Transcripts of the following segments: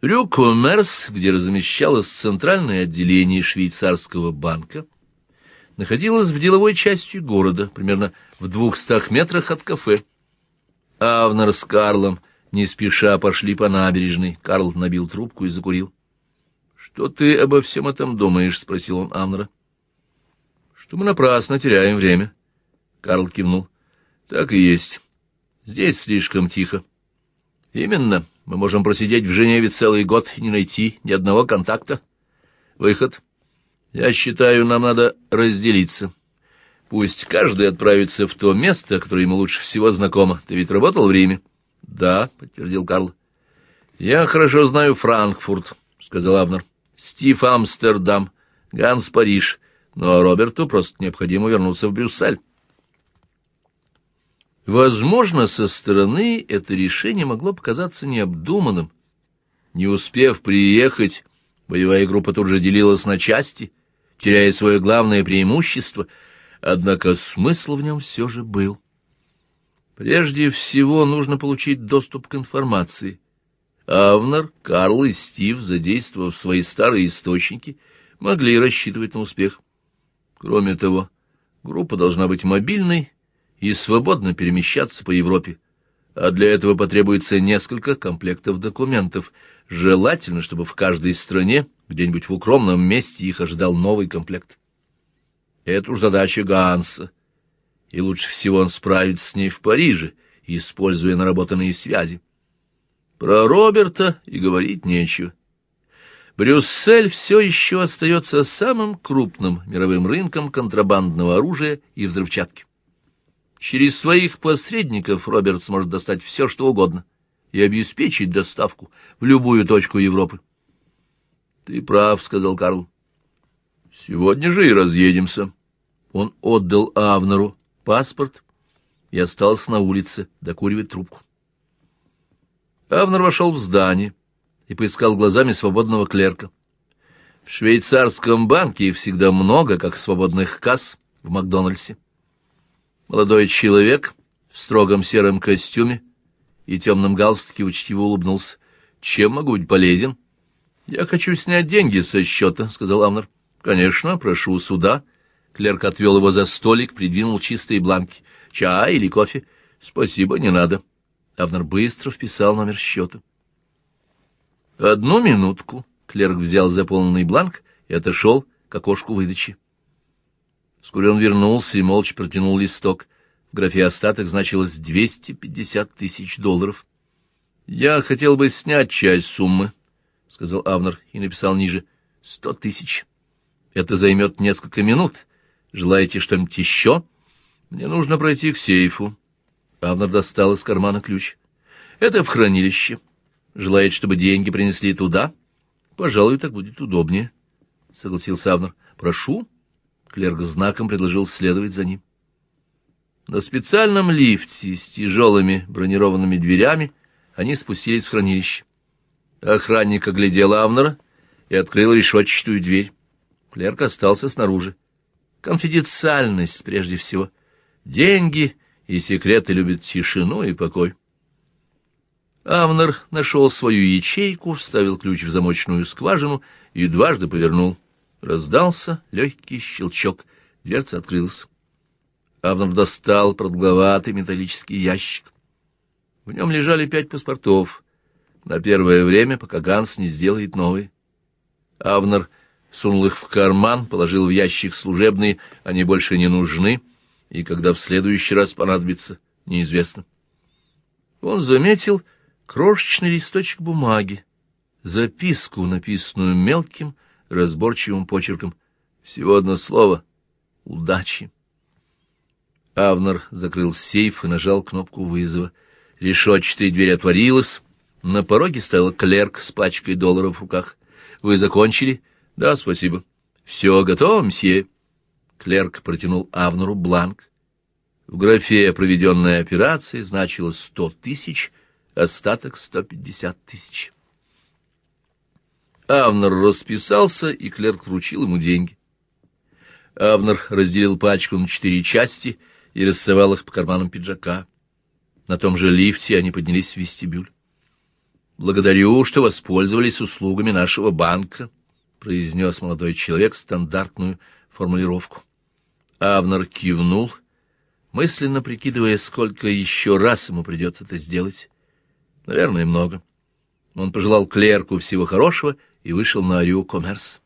Рю-Коммерс, где размещалось центральное отделение швейцарского банка, находилось в деловой части города, примерно в двухстах метрах от кафе. Авнер с Карлом не спеша пошли по набережной. Карл набил трубку и закурил. — Что ты обо всем этом думаешь? — спросил он Авнера. — Что мы напрасно теряем время. Карл кивнул. — Так и есть. Здесь слишком тихо. — Именно. — мы можем просидеть в Женеве целый год и не найти ни одного контакта. Выход. Я считаю, нам надо разделиться. Пусть каждый отправится в то место, которое ему лучше всего знакомо. Ты ведь работал в Риме? — Да, — подтвердил Карл. — Я хорошо знаю Франкфурт, — сказал Авнер. — Стив Амстердам, Ганс Париж. А Роберту просто необходимо вернуться в Брюссель. Возможно, со стороны это решение могло показаться необдуманным. Не успев приехать, боевая группа тут же делилась на части, теряя свое главное преимущество, однако смысл в нем все же был. Прежде всего нужно получить доступ к информации. Авнер, Карл и Стив, задействовав свои старые источники, могли рассчитывать на успех. Кроме того, группа должна быть мобильной и свободно перемещаться по Европе, а для этого потребуется несколько комплектов документов. Желательно, чтобы в каждой стране, где-нибудь в укромном месте, их ожидал новый комплект. Это уж задача Ганса, и лучше всего он справится с ней в Париже, используя наработанные связи. Про Роберта и говорить нечего. Брюссель все еще остается самым крупным мировым рынком контрабандного оружия и взрывчатки. Через своих посредников Роберт сможет достать все, что угодно, и обеспечить доставку в любую точку Европы. — Ты прав, — сказал Карл. — Сегодня же и разъедемся. Он отдал Авнеру паспорт и остался на улице докуривать трубку. Авнер вошел в здание и поискал глазами свободного клерка. В швейцарском банке всегда много, как свободных касс в Макдональдсе. Молодой человек в строгом сером костюме и темном галстуке учтиво улыбнулся. «Чем могу быть полезен?» «Я хочу снять деньги со счета», — сказал Авнер. «Конечно, прошу сюда». Клерк отвел его за столик, придвинул чистые бланки. «Чай или кофе?» «Спасибо, не надо». Авнер быстро вписал номер счета. «Одну минутку». Клерк взял заполненный бланк и отошел к окошку выдачи. Вскоре он вернулся и молча протянул листок. В графе «Остаток» значилось 250 тысяч долларов. «Я хотел бы снять часть суммы», — сказал Авнер и написал ниже. «Сто тысяч. Это займет несколько минут. Желаете что-нибудь еще? Мне нужно пройти к сейфу». Авнер достал из кармана ключ. «Это в хранилище. Желаете, чтобы деньги принесли туда? Пожалуй, так будет удобнее», — согласился Авнер. «Прошу». Клерк знаком предложил следовать за ним. На специальном лифте с тяжелыми бронированными дверями они спустились в хранилище. Охранник оглядел Авнера и открыл решетчатую дверь. Клерк остался снаружи. Конфиденциальность прежде всего. Деньги и секреты любят тишину и покой. Авнер нашел свою ячейку, вставил ключ в замочную скважину и дважды повернул. Раздался легкий щелчок, дверца открылась. Авнер достал продолговатый металлический ящик. В нем лежали пять паспортов. На первое время, пока Ганс не сделает новые. Авнер сунул их в карман, положил в ящик служебные, они больше не нужны, и когда в следующий раз понадобится, неизвестно. Он заметил крошечный листочек бумаги, записку, написанную мелким, разборчивым почерком. Всего одно слово — удачи. Авнер закрыл сейф и нажал кнопку вызова. Решетчатая дверь отворилась. На пороге стоял клерк с пачкой долларов в руках. «Вы закончили?» «Да, спасибо». «Все готово, мсье?» Клерк протянул Авнеру бланк. В графе «Проведенная операция» значилось сто тысяч, остаток сто пятьдесят тысяч. Авнер расписался, и клерк вручил ему деньги. Авнер разделил пачку на четыре части и рассовал их по карманам пиджака. На том же лифте они поднялись в вестибюль. «Благодарю, что воспользовались услугами нашего банка», — произнес молодой человек стандартную формулировку. Авнер кивнул, мысленно прикидывая, сколько еще раз ему придется это сделать. Наверное, много. Он пожелал клерку всего хорошего и вышел на Рю Коммерс.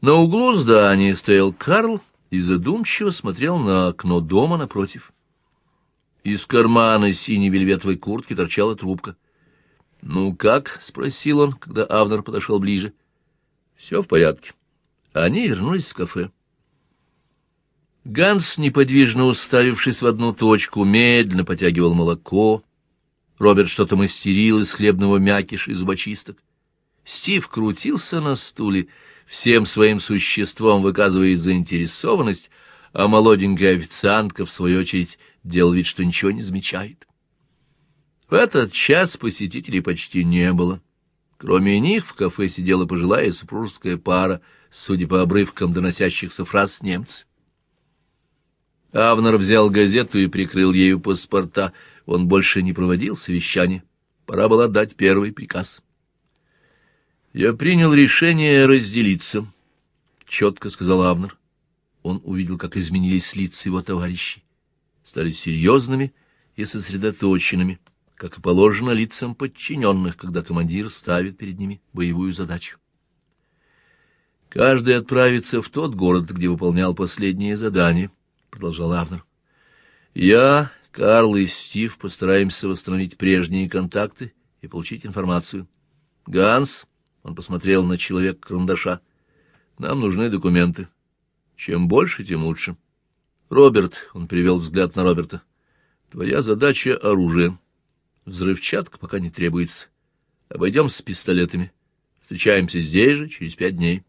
На углу здания стоял Карл и задумчиво смотрел на окно дома напротив. Из кармана синей вельветовой куртки торчала трубка. «Ну как?» — спросил он, когда Авнер подошел ближе. «Все в порядке». Они вернулись в кафе. Ганс, неподвижно уставившись в одну точку, медленно потягивал молоко. Роберт что-то мастерил из хлебного мякиша и зубочисток. Стив крутился на стуле, всем своим существом выказывая заинтересованность, а молоденькая официантка, в свою очередь, делал вид, что ничего не замечает. В этот час посетителей почти не было. Кроме них в кафе сидела пожилая супружеская пара, судя по обрывкам доносящихся фраз немцы. Авнер взял газету и прикрыл ею паспорта. Он больше не проводил совещания. Пора было дать первый приказ. «Я принял решение разделиться», — четко сказал Авнер. Он увидел, как изменились лица его товарищей. Стали серьезными и сосредоточенными, как и положено лицам подчиненных, когда командир ставит перед ними боевую задачу. Каждый отправится в тот город, где выполнял последнее задание —— продолжал Авнер. «Я, Карл и Стив постараемся восстановить прежние контакты и получить информацию. Ганс, — он посмотрел на человека-карандаша, — нам нужны документы. Чем больше, тем лучше. Роберт, — он перевел взгляд на Роберта, — твоя задача — оружие. Взрывчатка пока не требуется. Обойдемся с пистолетами. Встречаемся здесь же через пять дней».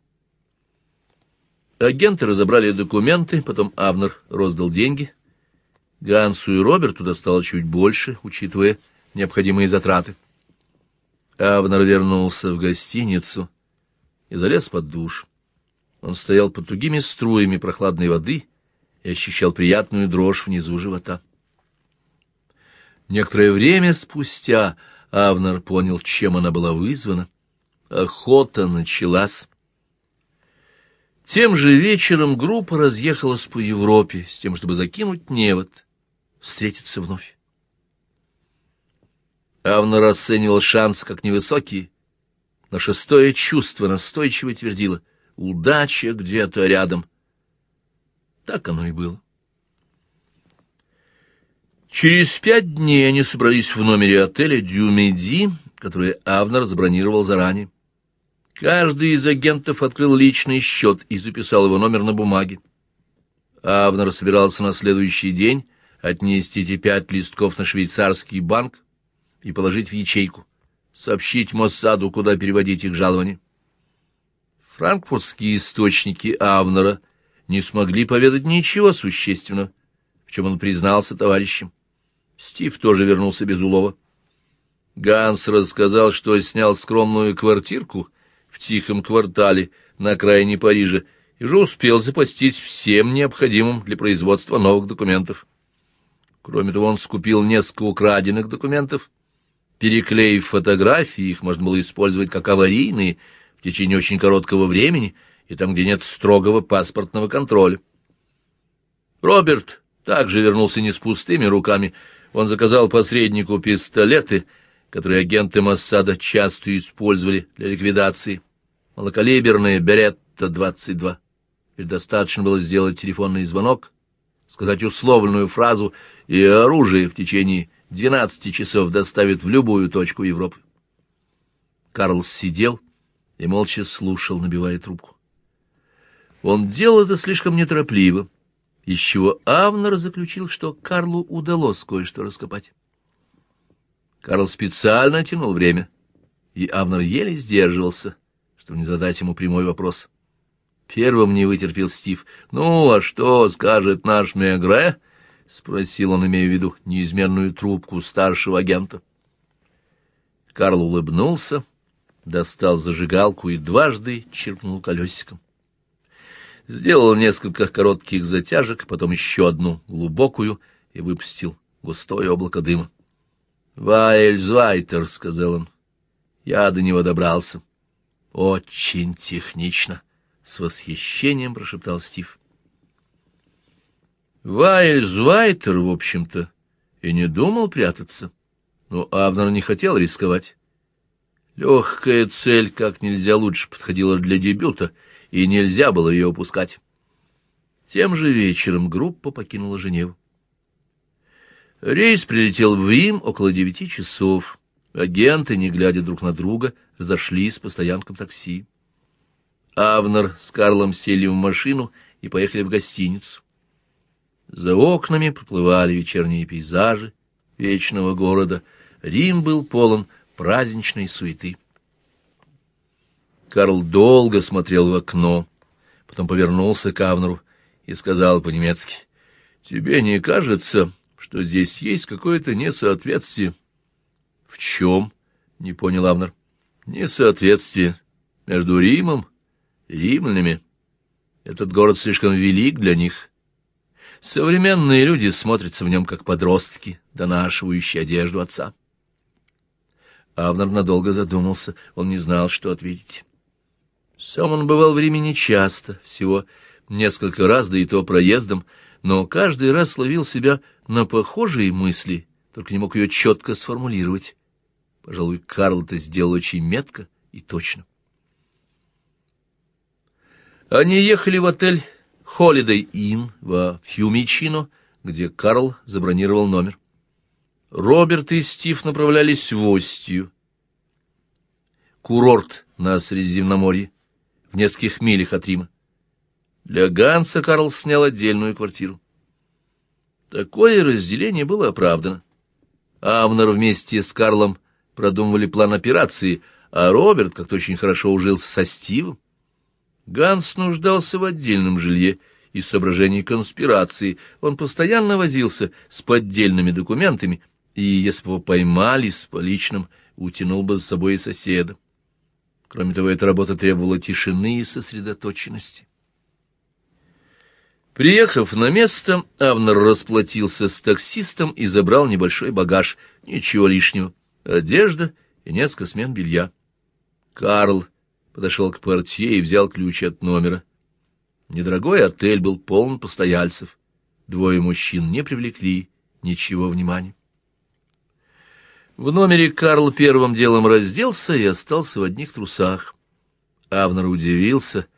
Агенты разобрали документы, потом Авнер роздал деньги. Гансу и Роберту достало чуть больше, учитывая необходимые затраты. Авнер вернулся в гостиницу и залез под душ. Он стоял под тугими струями прохладной воды и ощущал приятную дрожь внизу живота. Некоторое время спустя Авнер понял, чем она была вызвана. Охота началась. Тем же вечером группа разъехалась по Европе с тем, чтобы закинуть невод, встретиться вновь. Авна расценивал шанс как невысокий, но шестое чувство настойчиво твердило «удача где-то рядом». Так оно и было. Через пять дней они собрались в номере отеля «Дюмеди», который Авнер забронировал заранее. Каждый из агентов открыл личный счет и записал его номер на бумаге. Авнер собирался на следующий день отнести эти пять листков на швейцарский банк и положить в ячейку, сообщить Моссаду, куда переводить их жалования. Франкфуртские источники Авнера не смогли поведать ничего существенного, в чем он признался товарищем. Стив тоже вернулся без улова. Ганс рассказал, что снял скромную квартирку в тихом квартале на окраине Парижа и уже успел запастись всем необходимым для производства новых документов. Кроме того, он скупил несколько украденных документов. Переклеив фотографии, их можно было использовать как аварийные в течение очень короткого времени и там, где нет строгого паспортного контроля. Роберт также вернулся не с пустыми руками. Он заказал посреднику пистолеты — которые агенты Моссада часто использовали для ликвидации. Малокалиберные «Беретта-22». Ведь достаточно было сделать телефонный звонок, сказать условленную фразу, и оружие в течение 12 часов доставит в любую точку Европы. Карлс сидел и молча слушал, набивая трубку. Он делал это слишком неторопливо, из чего Авнер заключил, что Карлу удалось кое-что раскопать. Карл специально тянул время, и Авнер еле сдерживался, чтобы не задать ему прямой вопрос. Первым не вытерпел Стив. «Ну, а что скажет наш Мегре?» — спросил он, имея в виду неизменную трубку старшего агента. Карл улыбнулся, достал зажигалку и дважды чиркнул колесиком. Сделал несколько коротких затяжек, потом еще одну глубокую и выпустил густое облако дыма. «Вайльзвайтер», — сказал он. Я до него добрался. «Очень технично», — с восхищением прошептал Стив. Вайльзвайтер, в общем-то, и не думал прятаться, но Авнер не хотел рисковать. Легкая цель как нельзя лучше подходила для дебюта, и нельзя было ее упускать. Тем же вечером группа покинула Женеву. Рейс прилетел в Рим около девяти часов. Агенты, не глядя друг на друга, разошлись по стоянкам такси. Авнер с Карлом сели в машину и поехали в гостиницу. За окнами проплывали вечерние пейзажи вечного города. Рим был полон праздничной суеты. Карл долго смотрел в окно, потом повернулся к Авнеру и сказал по-немецки, «Тебе не кажется, что здесь есть какое-то несоответствие. — В чем? — не понял Авнер. — Несоответствие между Римом и римлянами. Этот город слишком велик для них. Современные люди смотрятся в нем как подростки, донашивающие одежду отца. Авнер надолго задумался, он не знал, что ответить. Сам он бывал в Риме нечасто, всего несколько раз, да и то проездом, но каждый раз ловил себя на похожие мысли, только не мог ее четко сформулировать. Пожалуй, Карл это сделал очень метко и точно. Они ехали в отель Holiday Inn во Фьюмичино, где Карл забронировал номер. Роберт и Стив направлялись в Остию. Курорт на Средиземноморье, в нескольких милях от Рима. Для Ганса Карл снял отдельную квартиру. Такое разделение было оправдано. Амнер вместе с Карлом продумывали план операции, а Роберт как-то очень хорошо ужился со Стивом. Ганс нуждался в отдельном жилье из соображений конспирации. Он постоянно возился с поддельными документами, и, если бы его поймали с поличным, утянул бы за собой и соседа. Кроме того, эта работа требовала тишины и сосредоточенности. Приехав на место, Авнер расплатился с таксистом и забрал небольшой багаж, ничего лишнего, одежда и несколько смен белья. Карл подошел к портье и взял ключ от номера. Недорогой отель был полон постояльцев. Двое мужчин не привлекли ничего внимания. В номере Карл первым делом разделся и остался в одних трусах. Авнер удивился —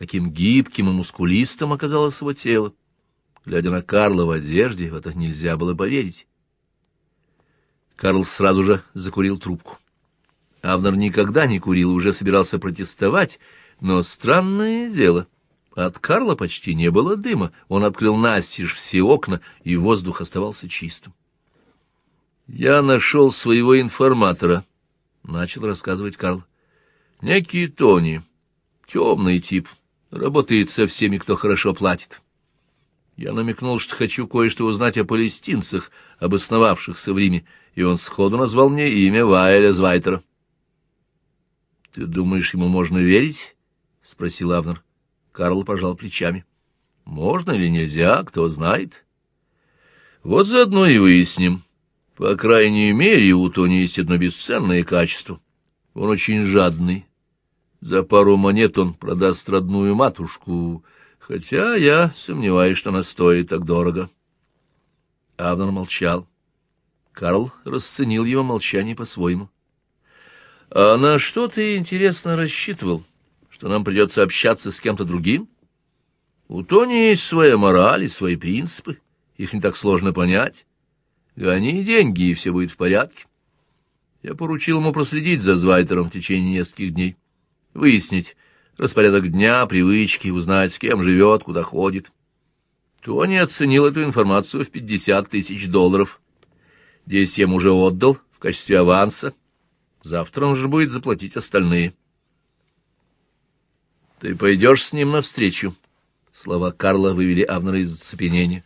каким гибким и мускулистым оказалось его тело. Глядя на Карла в одежде, в это нельзя было поверить. Карл сразу же закурил трубку. Авнер никогда не курил и уже собирался протестовать, но странное дело. От Карла почти не было дыма. Он открыл настежь все окна, и воздух оставался чистым. «Я нашел своего информатора», — начал рассказывать Карл. «Некий Тони, темный тип, Работает со всеми, кто хорошо платит. Я намекнул, что хочу кое-что узнать о палестинцах, обосновавшихся в Риме, и он сходу назвал мне имя Вайля Звайтера. — Ты думаешь, ему можно верить? — спросил Авнер. Карл пожал плечами. — Можно или нельзя, кто знает. — Вот заодно и выясним. По крайней мере, у Тони есть одно бесценное качество. Он очень жадный. За пару монет он продаст родную матушку, хотя я сомневаюсь, что она стоит так дорого. Авнер молчал. Карл расценил его молчание по-своему. — А на что ты, интересно, рассчитывал? Что нам придется общаться с кем-то другим? У Тони есть своя мораль и свои принципы. Их не так сложно понять. Гони деньги, и все будет в порядке. Я поручил ему проследить за Звайтером в течение нескольких дней выяснить распорядок дня, привычки, узнать, с кем живет, куда ходит. Тони оценил эту информацию в пятьдесят тысяч долларов. Десять я ему уже отдал в качестве аванса. Завтра он же будет заплатить остальные. «Ты пойдешь с ним навстречу?» Слова Карла вывели Авнера из зацепенения.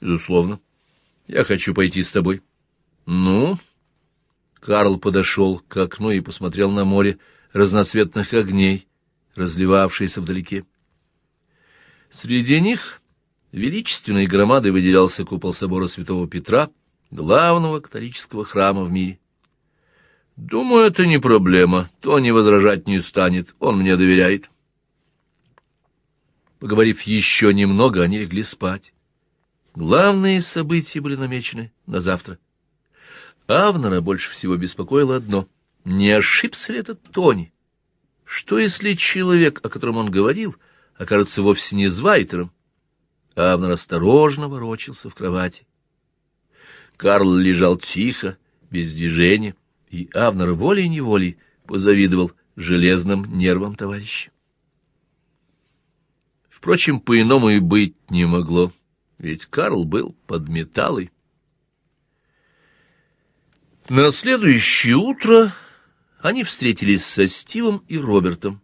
«Безусловно. Я хочу пойти с тобой». «Ну?» Карл подошел к окну и посмотрел на море, разноцветных огней, разливавшиеся вдалеке. Среди них величественной громадой выделялся купол собора святого Петра, главного католического храма в мире. Думаю, это не проблема. Тони возражать не станет. Он мне доверяет. Поговорив еще немного, они легли спать. Главные события были намечены на завтра. Авнера больше всего беспокоило одно. Не ошибся ли этот Тони? Что, если человек, о котором он говорил, окажется вовсе не Звайтером? Авнер осторожно ворочался в кровати. Карл лежал тихо, без движения, и Авнер волей-неволей позавидовал железным нервам товарища. Впрочем, по-иному и быть не могло, ведь Карл был под металлой. На следующее утро они встретились со Стивом и Робертом.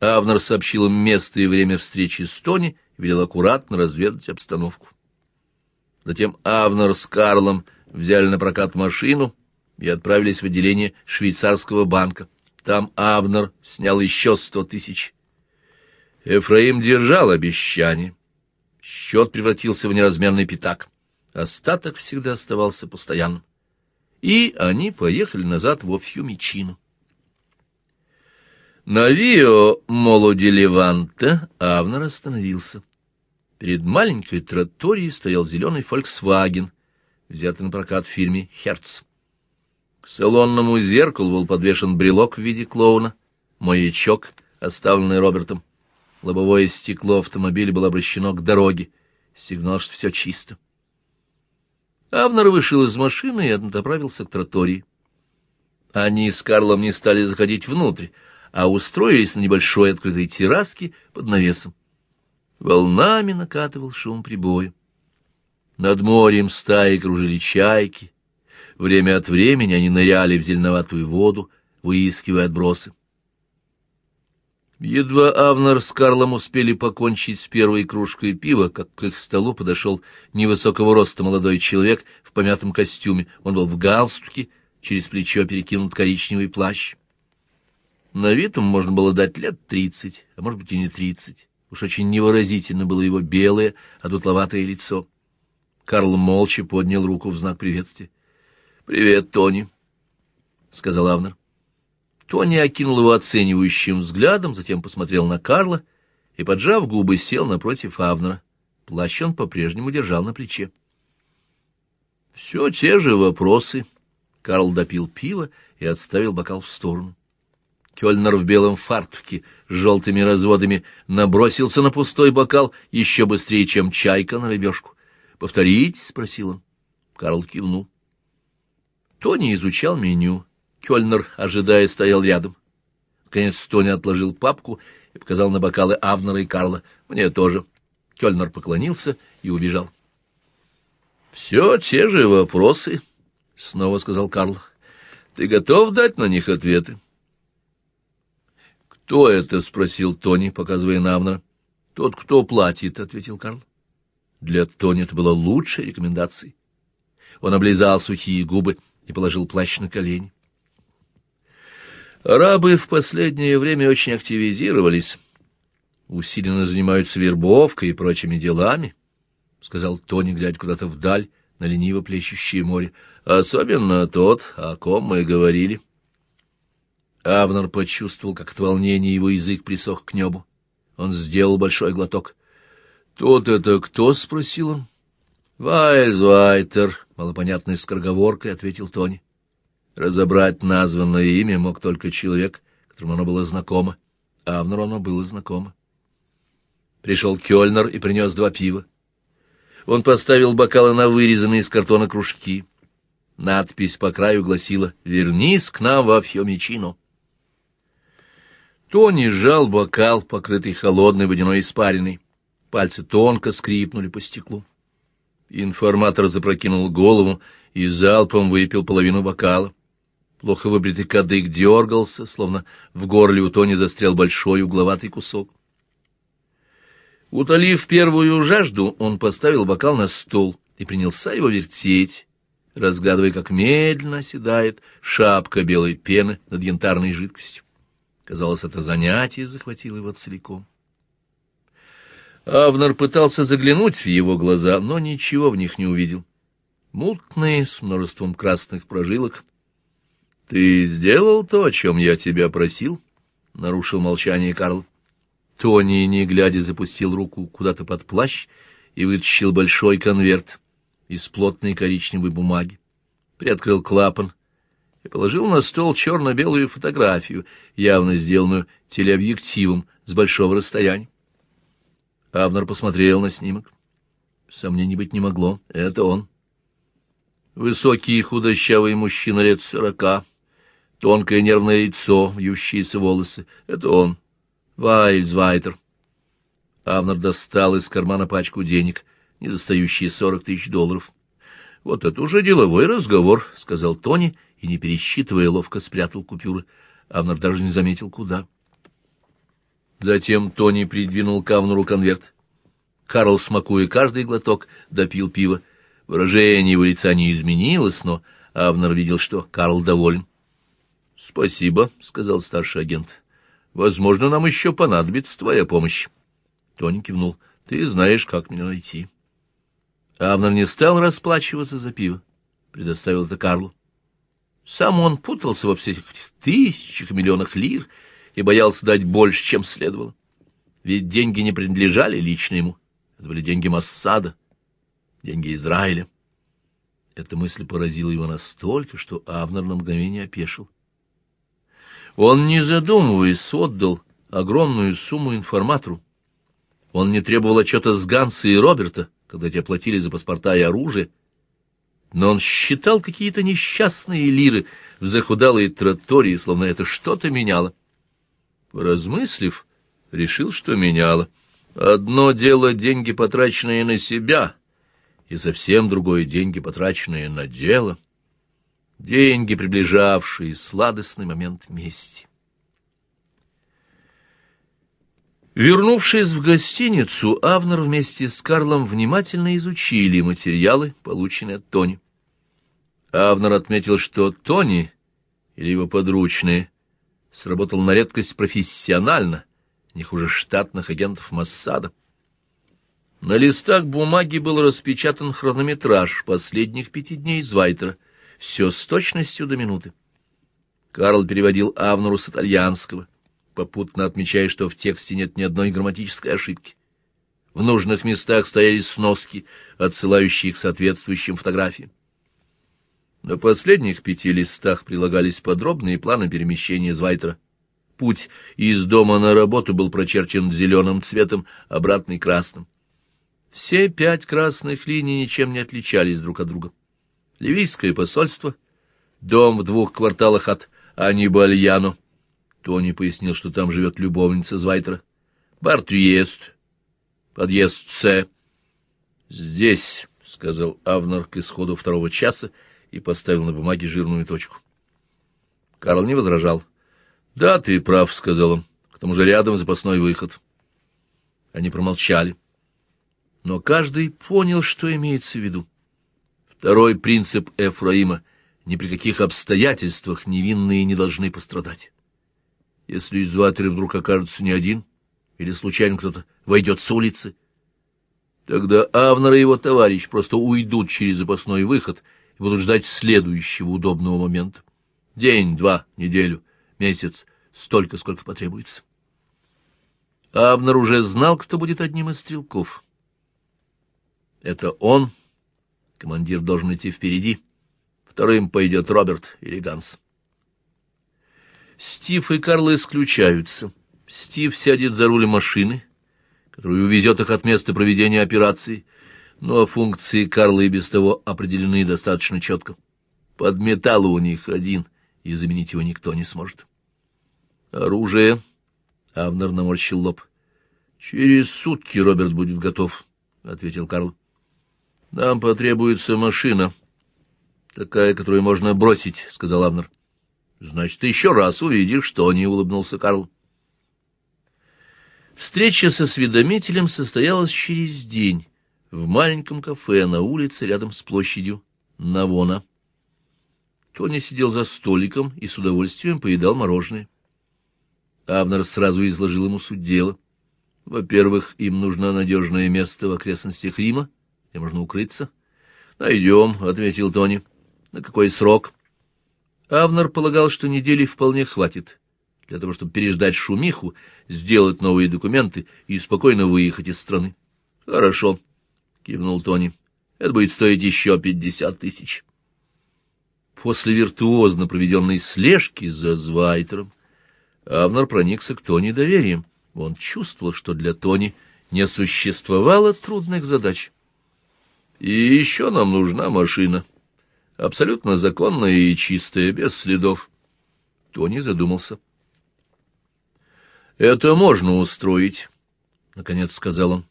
Авнер сообщил им место и время встречи с Тони и велел аккуратно разведать обстановку. Затем Авнер с Карлом взяли на прокат машину и отправились в отделение швейцарского банка. Там Авнер снял еще сто тысяч Эфраим держал обещание. Счет превратился в неразменный пятак. Остаток всегда оставался постоянным. И они поехали назад во Фьюмичину. На Вио Молоди Леванте Авнер остановился. Перед маленькой троторией стоял зеленый «Фольксваген», взятый на прокат в фирме «Херц». К салонному зеркалу был подвешен брелок в виде клоуна, маячок, оставленный Робертом. Лобовое стекло автомобиля было обращено к дороге. Сигнал, что все чисто. Авнер вышел из машины и направился к тротории. Они с Карлом не стали заходить внутрь, а устроились на небольшой открытой терраске под навесом. Волнами накатывал шум прибоя. Над морем стаи кружили чайки. Время от времени они ныряли в зеленоватую воду, выискивая отбросы. Едва Авнер с Карлом успели покончить с первой кружкой пива, как к их столу подошел невысокого роста молодой человек в помятом костюме. Он был в галстуке, через плечо перекинут коричневый плащ. На вид ему можно было дать лет тридцать, а может быть и не тридцать. Уж очень невыразительно было его белое, одутловатое лицо. Карл молча поднял руку в знак приветствия. — Привет, Тони, — сказал Авнер. Тони окинул его оценивающим взглядом, затем посмотрел на Карла и, поджав губы, сел напротив Авнера. Плащ он по-прежнему держал на плече. «Все те же вопросы». Карл допил пиво и отставил бокал в сторону. Кёльнер в белом фартуке с желтыми разводами набросился на пустой бокал еще быстрее, чем чайка на рыбешку. «Повторите?» — спросил он. Карл кивнул. Тони изучал меню. Кёльнер, ожидая, стоял рядом. Наконец Тони отложил папку и показал на бокалы Авнера и Карла. Мне тоже. Кёльнер поклонился и убежал. — Все те же вопросы, — снова сказал Карл. — Ты готов дать на них ответы? — Кто это? — спросил Тони, показывая на Авнера. — Тот, кто платит, — ответил Карл. Для Тони это было лучшей рекомендацией. Он облизал сухие губы и положил плащ на колени. Арабы в последнее время очень активизировались, усиленно занимаются вербовкой и прочими делами, — сказал Тони, глядя куда-то вдаль, на лениво плещущее море. — Особенно тот, о ком мы говорили. Авнер почувствовал, как от волнения его язык присох к небу. Он сделал большой глоток. — Тот это кто? — спросил он. — Вайльзвайтер, малопонятной скороговоркой, — ответил Тони. Разобрать названное имя мог только человек, которому оно было знакомо. А Авнеру оно было знакомо. Пришел Кёльнер и принес два пива. Он поставил бокалы на вырезанные из картона кружки. Надпись по краю гласила «Вернись к нам во Фьомичино». Тони сжал бокал, покрытый холодной водяной испариной. Пальцы тонко скрипнули по стеклу. Информатор запрокинул голову и залпом выпил половину бокала. Плохо выбритый кадык дергался, словно в горле у Тони застрял большой угловатый кусок. Утолив первую жажду, он поставил бокал на стол и принялся его вертеть, разглядывая, как медленно оседает шапка белой пены над янтарной жидкостью. Казалось, это занятие захватило его целиком. Авнер пытался заглянуть в его глаза, но ничего в них не увидел. мутные, с множеством красных прожилок. «Ты сделал то, о чем я тебя просил?» — нарушил молчание Карл. Тони, не глядя, запустил руку куда-то под плащ и вытащил большой конверт из плотной коричневой бумаги, приоткрыл клапан и положил на стол черно-белую фотографию, явно сделанную телеобъективом с большого расстояния. Авнер посмотрел на снимок. Сомнений быть не могло. Это он. Высокий худощавый мужчина лет сорока, тонкое нервное лицо, вьющиеся волосы. Это он. Вайльзвайтер. Авнер достал из кармана пачку денег, недостающие сорок тысяч долларов. — Вот это уже деловой разговор, — сказал Тони, и, не пересчитывая, ловко спрятал купюры. Авнер даже не заметил, куда. Затем Тони придвинул к Авнеру конверт. Карл, смакуя каждый глоток, допил пиво. Выражение его лица не изменилось, но Авнер видел, что Карл доволен. — Спасибо, — сказал старший агент. — Возможно, нам еще понадобится твоя помощь. Тони кивнул. — Ты знаешь, как меня найти. Авнер не стал расплачиваться за пиво. Предоставил это Карлу. Сам он путался во всех этих тысячах, миллионах лир и боялся дать больше, чем следовало. Ведь деньги не принадлежали лично ему. Это были деньги Массада, деньги Израиля. Эта мысль поразила его настолько, что Авнер на мгновение опешил. Он, не задумываясь, отдал огромную сумму информатору. Он не требовал отчета с Ганса и Роберта, когда те платили за паспорта и оружие, но он считал какие-то несчастные лиры в захудалой тротории, словно это что-то меняло. Поразмыслив, решил, что меняло. Одно дело — деньги, потраченные на себя, и совсем другое — деньги, потраченные на дело. Деньги, приближавшие сладостный момент мести. Вернувшись в гостиницу, Авнер вместе с Карлом внимательно изучили материалы, полученные от Тони. Авнер отметил, что Тони, или его подручные, сработал на редкость профессионально, не хуже штатных агентов Моссада. На листах бумаги был распечатан хронометраж последних пяти дней Звайтера, все с точностью до минуты. Карл переводил Авнеру с итальянского — попутно отмечая, что в тексте нет ни одной грамматической ошибки. В нужных местах стояли сноски, отсылающие к соответствующим фотографиям. На последних пяти листах прилагались подробные планы перемещения Звайтера. Путь из дома на работу был прочерчен зеленым цветом, обратный — красным. Все пять красных линий ничем не отличались друг от друга. Ливийское посольство, дом в двух кварталах от Анибальяно, Тони пояснил, что там живет любовница Звайтера. Бар Триест, подъезд С. «Здесь», — сказал Авнер к исходу второго часа и поставил на бумаге жирную точку. Карл не возражал. «Да, ты прав», — сказал он. «К тому же рядом запасной выход». Они промолчали. Но каждый понял, что имеется в виду. Второй принцип Эфраима — ни при каких обстоятельствах невинные не должны пострадать. Если из ватры вдруг окажется не один, или случайно кто-то войдет с улицы, тогда Авнер и его товарищ просто уйдут через запасной выход и будут ждать следующего удобного момента. День, два, неделю, месяц, столько, сколько потребуется. Авнер уже знал, кто будет одним из стрелков. Это он, командир должен идти впереди, вторым пойдет Роберт или Ганс. Стив и Карл исключаются. Стив сядет за руль машины, которая увезет их от места проведения операции, но функции Карла и без того определены достаточно четко. Под металл у них один, и заменить его никто не сможет. Оружие. Авнер наморщил лоб. Через сутки Роберт будет готов, — ответил Карл. Нам потребуется машина. Такая, которую можно бросить, — сказал Авнер. Значит, еще раз увидишь, что не улыбнулся Карл. Встреча со осведомителем состоялась через день в маленьком кафе на улице рядом с площадью Навона. Тони сидел за столиком и с удовольствием поедал мороженое. Авнер сразу изложил ему суть дела. Во-первых, им нужно надежное место в окрестностях Рима, где можно укрыться. «Найдем», — ответил Тони. «На какой срок?» Авнер полагал, что недели вполне хватит для того, чтобы переждать шумиху, сделать новые документы и спокойно выехать из страны. «Хорошо», — кивнул Тони. «Это будет стоить еще пятьдесят тысяч». После виртуозно проведенной слежки за Звайтером Авнер проникся к Тони доверием. Он чувствовал, что для Тони не существовало трудных задач. И еще нам нужна машина. Абсолютно законная и чистая, без следов. Тони задумался. «Это можно устроить», — наконец сказал он.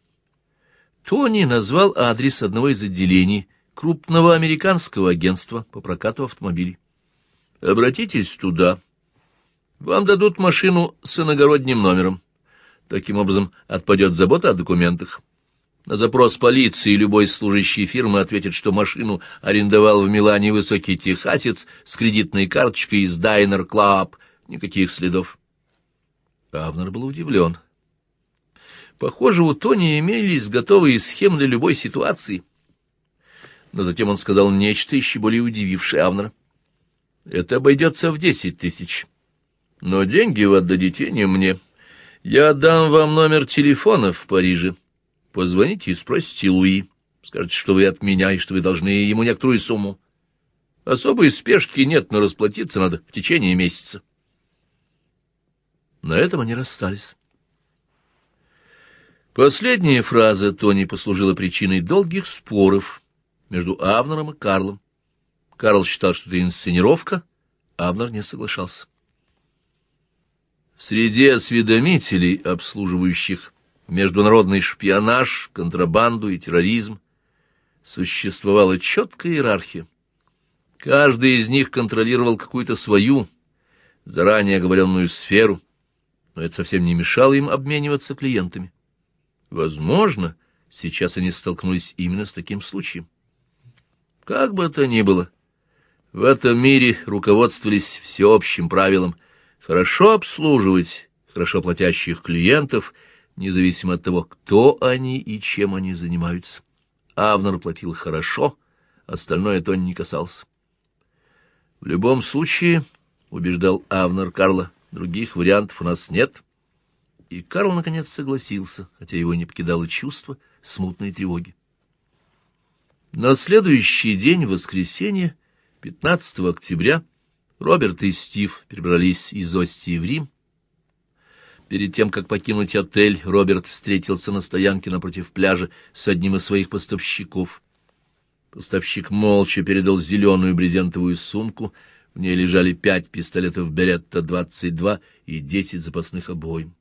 Тони назвал адрес одного из отделений крупного американского агентства по прокату автомобилей. «Обратитесь туда. Вам дадут машину с иногородним номером. Таким образом отпадет забота о документах». На запрос полиции любой служащий фирмы ответит, что машину арендовал в Милане высокий техасец с кредитной карточкой из Diners Club. Никаких следов. Авнер был удивлен. Похоже, у Тони имелись готовые схемы для любой ситуации. Но затем он сказал нечто еще более удивившее Авнера. «Это обойдется в десять тысяч. Но деньги вы отдадите не мне. Я дам вам номер телефона в Париже». Позвоните и спросите Луи. Скажите, что вы от меня и что вы должны ему некоторую сумму. Особой спешки нет, но расплатиться надо в течение месяца. На этом они расстались. Последняя фраза Тони послужила причиной долгих споров между Авнером и Карлом. Карл считал, что это инсценировка, Авнер не соглашался. Среди осведомителей, обслуживающих международный шпионаж, контрабанду и терроризм, существовала четкая иерархия. Каждый из них контролировал какую-то свою, заранее оговоренную сферу, но это совсем не мешало им обмениваться клиентами. Возможно, сейчас они столкнулись именно с таким случаем. Как бы то ни было, в этом мире руководствовались всеобщим правилом хорошо обслуживать хорошо платящих клиентов — независимо от того, кто они и чем они занимаются. Авнер платил хорошо, остальное Тони не касался. В любом случае, — убеждал Авнер Карла, — других вариантов у нас нет. И Карл, наконец, согласился, хотя его не покидало чувство смутной тревоги. На следующий день, воскресенье, 15 октября, Роберт и Стив перебрались из Остии в Рим, Перед тем, как покинуть отель, Роберт встретился на стоянке напротив пляжа с одним из своих поставщиков. Поставщик молча передал зеленую брезентовую сумку. В ней лежали пять пистолетов «Беретта-22» и десять запасных обоим.